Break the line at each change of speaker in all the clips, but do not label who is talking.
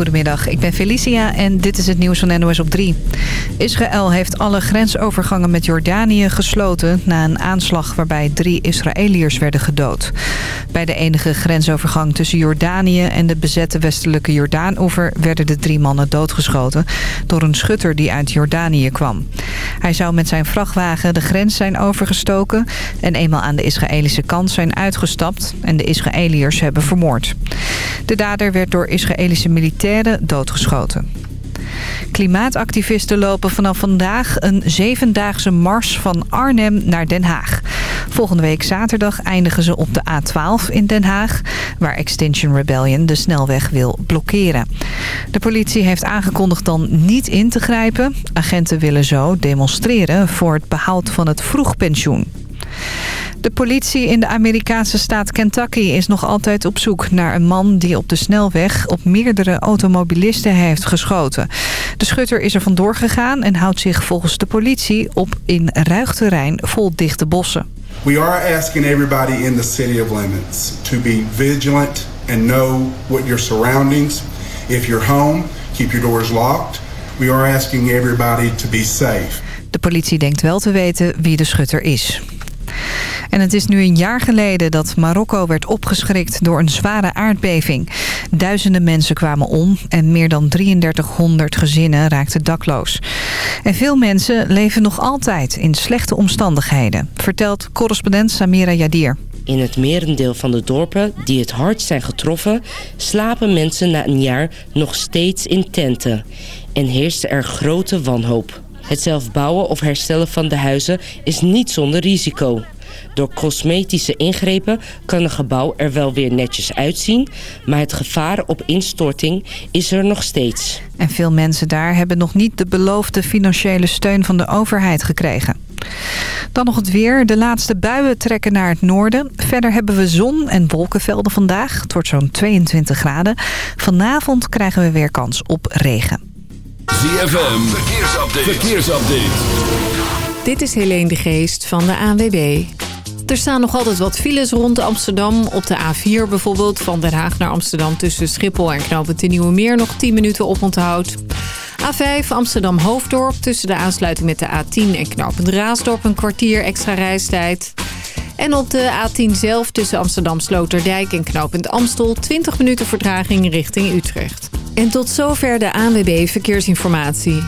Goedemiddag, ik ben Felicia en dit is het nieuws van NOS op 3. Israël heeft alle grensovergangen met Jordanië gesloten... na een aanslag waarbij drie Israëliërs werden gedood. Bij de enige grensovergang tussen Jordanië en de bezette westelijke Jordaanoever... werden de drie mannen doodgeschoten door een schutter die uit Jordanië kwam. Hij zou met zijn vrachtwagen de grens zijn overgestoken... en eenmaal aan de Israëlische kant zijn uitgestapt... en de Israëliërs hebben vermoord. De dader werd door Israëlische militairen doodgeschoten. Klimaatactivisten lopen vanaf vandaag een zevendaagse mars van Arnhem naar Den Haag. Volgende week zaterdag eindigen ze op de A12 in Den Haag... waar Extinction Rebellion de snelweg wil blokkeren. De politie heeft aangekondigd dan niet in te grijpen. Agenten willen zo demonstreren voor het behoud van het vroegpensioen. De politie in de Amerikaanse staat Kentucky is nog altijd op zoek naar een man die op de snelweg op meerdere automobilisten heeft geschoten. De schutter is er vandoor gegaan en houdt zich volgens de politie op in ruig terrein vol dichte bossen.
We are asking everybody in the city of Lemons to be vigilant and know what your surroundings. If you're home, keep your doors locked. We are asking everybody to be safe.
De politie denkt wel te weten wie de schutter is. En het is nu een jaar geleden dat Marokko werd opgeschrikt door een zware aardbeving. Duizenden mensen kwamen om en meer dan 3300 gezinnen raakten dakloos. En veel mensen leven nog altijd in slechte omstandigheden, vertelt correspondent Samira Yadir.
In het merendeel van de dorpen die het hardst zijn getroffen... slapen mensen na een jaar nog steeds in tenten. En heerst er grote wanhoop. Het zelf bouwen of herstellen van de huizen is niet zonder risico. Door cosmetische ingrepen kan een gebouw er wel weer netjes uitzien... maar het gevaar op instorting is er nog steeds.
En veel mensen daar hebben nog niet de beloofde financiële steun van de overheid gekregen. Dan nog het weer. De laatste buien trekken naar het noorden. Verder hebben we zon en wolkenvelden vandaag. Het wordt zo'n 22 graden. Vanavond krijgen we weer kans op regen.
ZFM, verkeersupdate. verkeersupdate.
Dit is Helene de Geest van de ANWB. Er staan nog altijd wat files rond Amsterdam. Op de A4 bijvoorbeeld, van Den Haag naar Amsterdam... tussen Schiphol en Knoopend de Nieuwe Meer nog 10 minuten op onthoud. A5 Amsterdam-Hoofddorp tussen de aansluiting met de A10 en Knoopend Raasdorp... een kwartier extra reistijd. En op de A10 zelf tussen Amsterdam-Sloterdijk en Knoopend Amstel... 20 minuten vertraging richting Utrecht. En tot zover de ANWB Verkeersinformatie.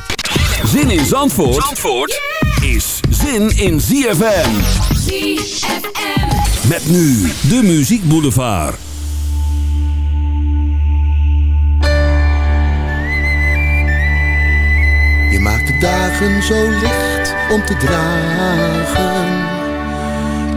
Zin in Zandvoort, Zandvoort is zin in ZFM.
ZFM.
Met nu de Muziek Boulevard.
Je maakt de dagen zo licht om te dragen.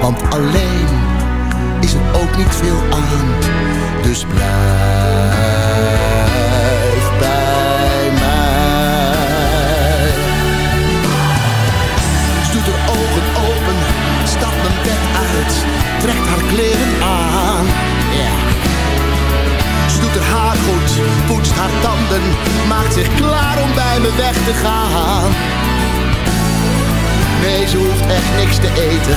want alleen is er ook niet veel aan. Dus blijf bij mij. Ze doet haar ogen open, stapt mijn bed uit, trekt haar kleren aan. Ja. Ze doet haar haar goed, poetst haar tanden, maakt zich klaar om bij me weg te gaan. Nee, ze hoeft echt niks te eten,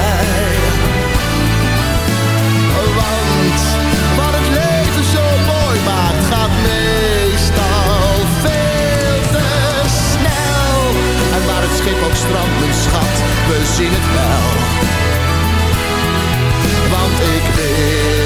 schip strand stranden, schat, we zien het wel. Want ik weet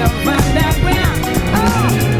yourself on the ground. Oh.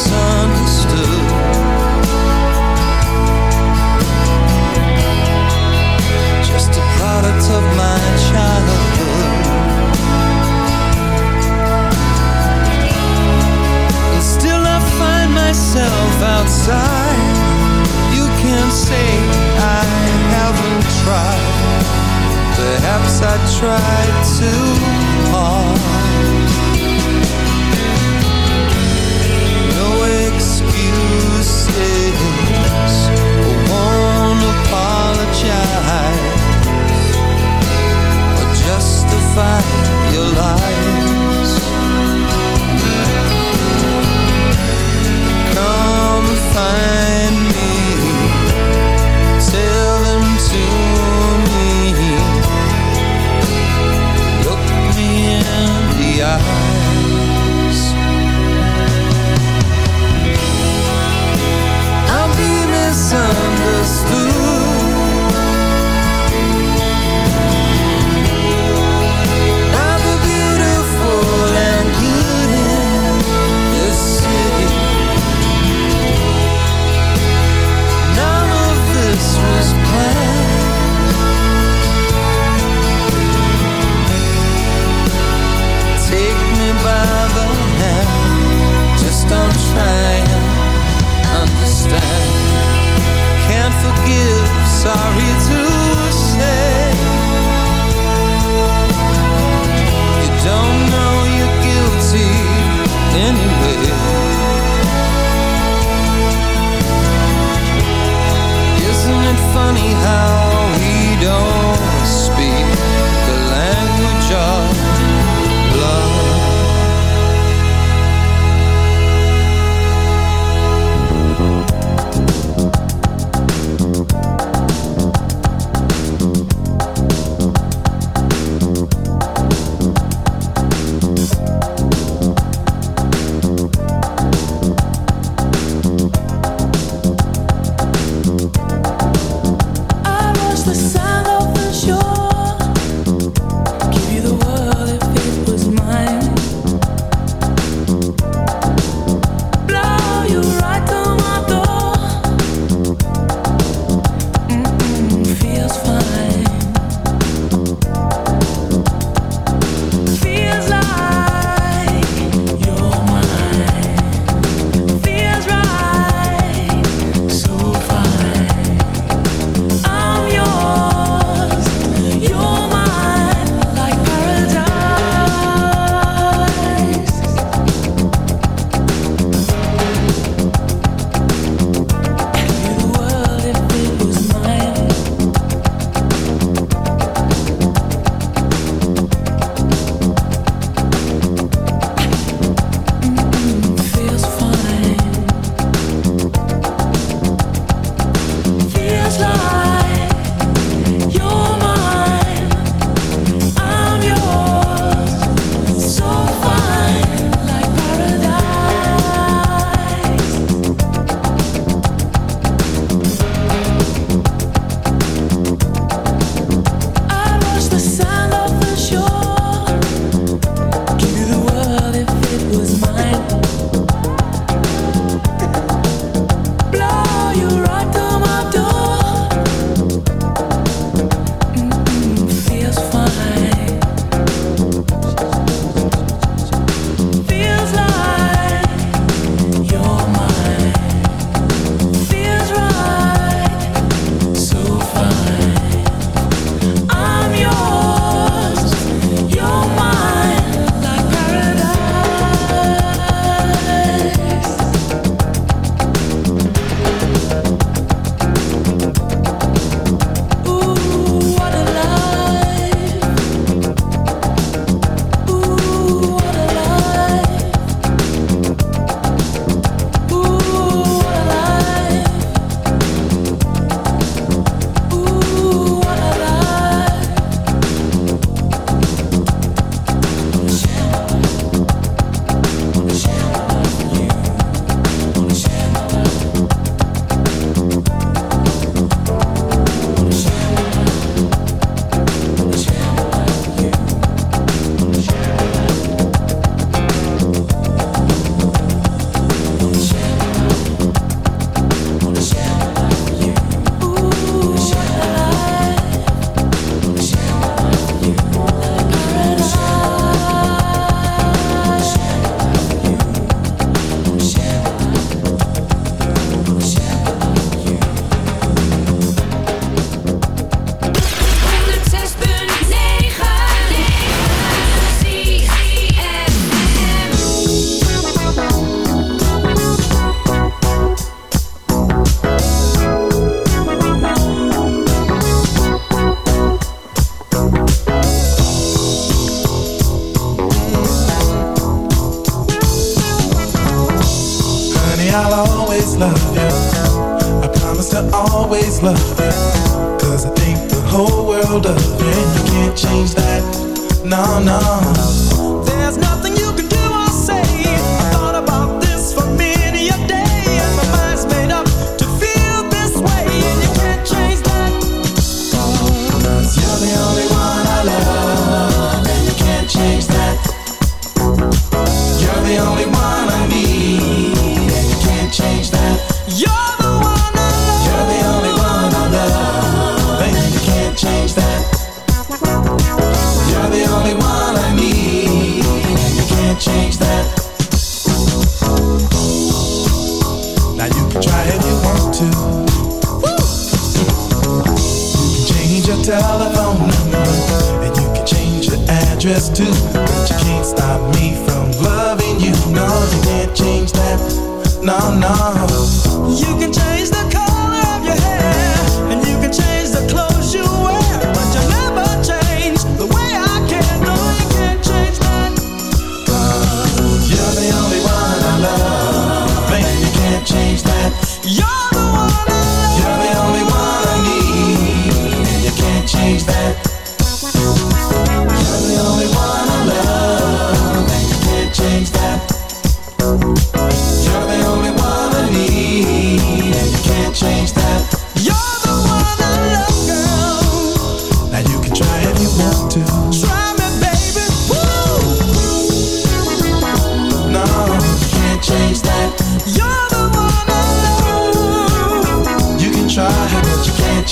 so money. love you. I
promise to always love you. Cause I think the whole world of you. You can't change that. No, no.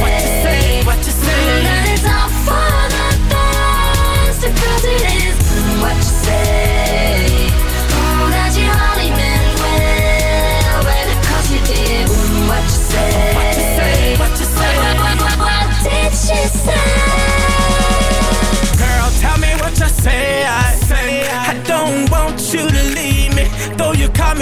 Faço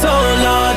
so
long,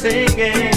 singing.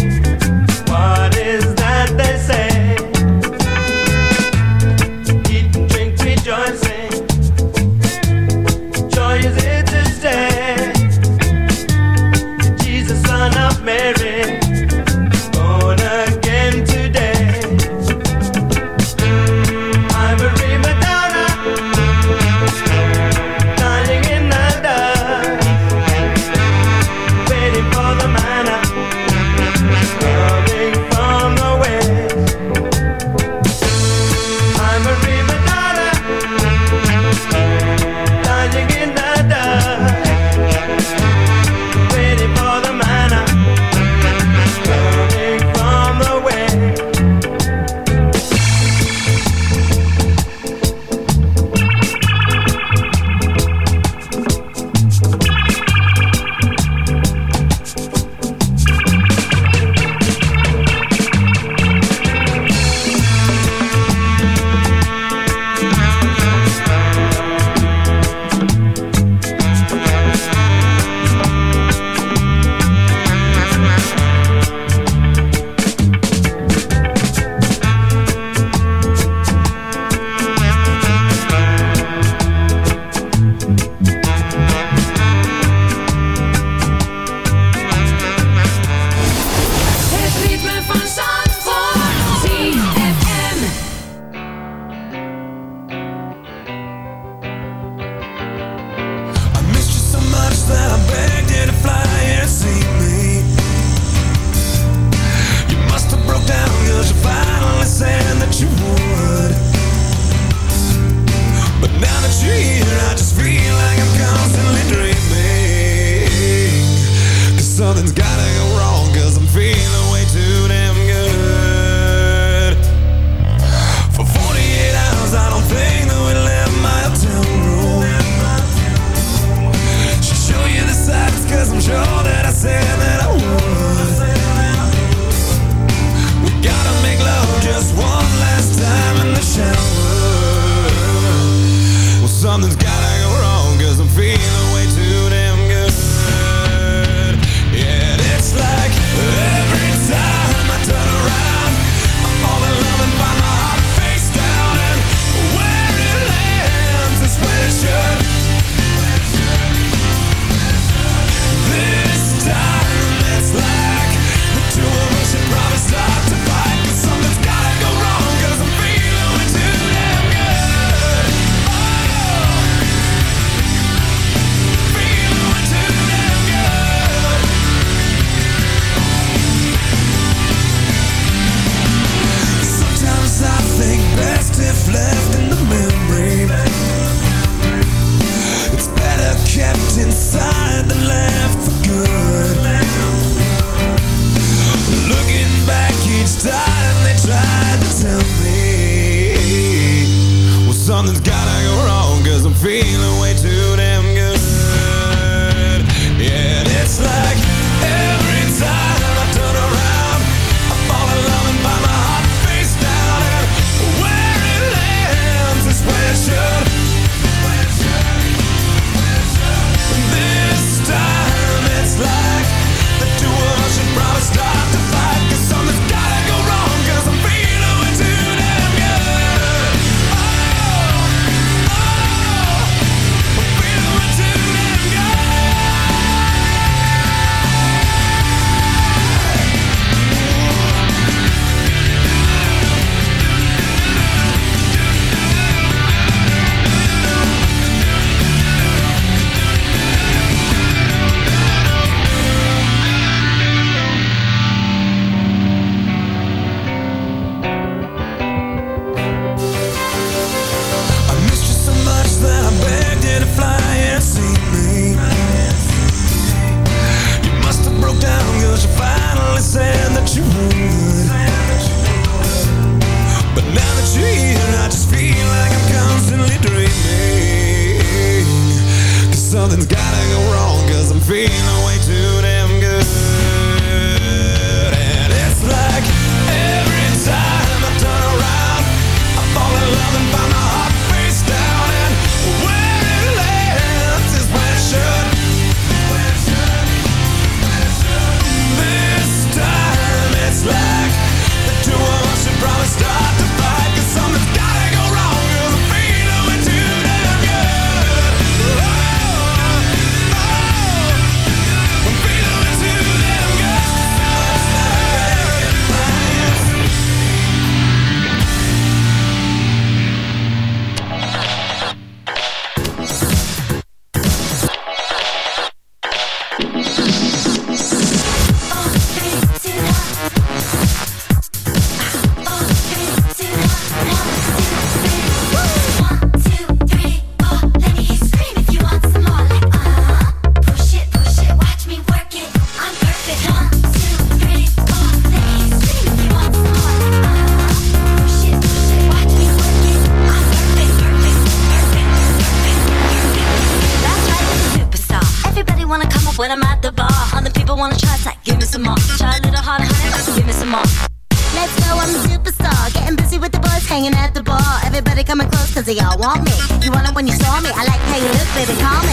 Call me. I like
how you look, baby, call me.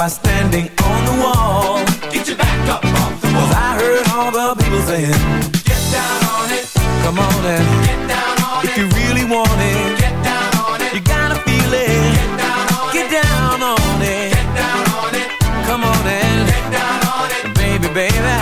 by standing on the wall. Get your back up off the wall. Cause I heard all the people saying, Get down on it. Come on and get down on if it. If you really want it, get down on it. You gotta feel it. Get down on get it. Down on.
Get down on it. Come on and get down on it. Baby, baby.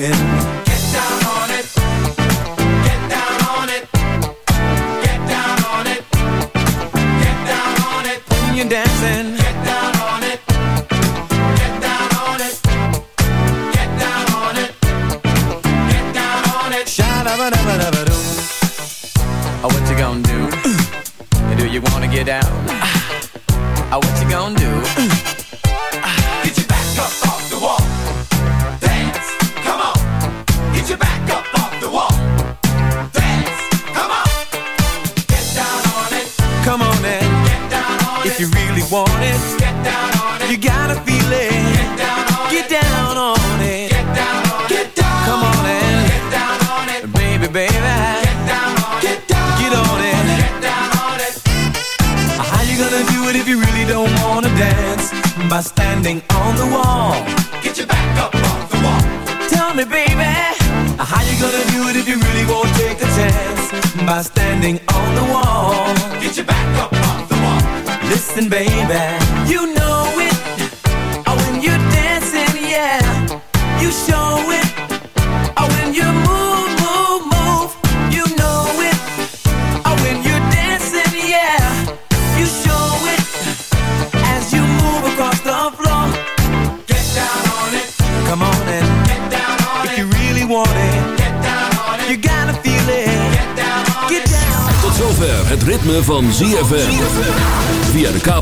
lying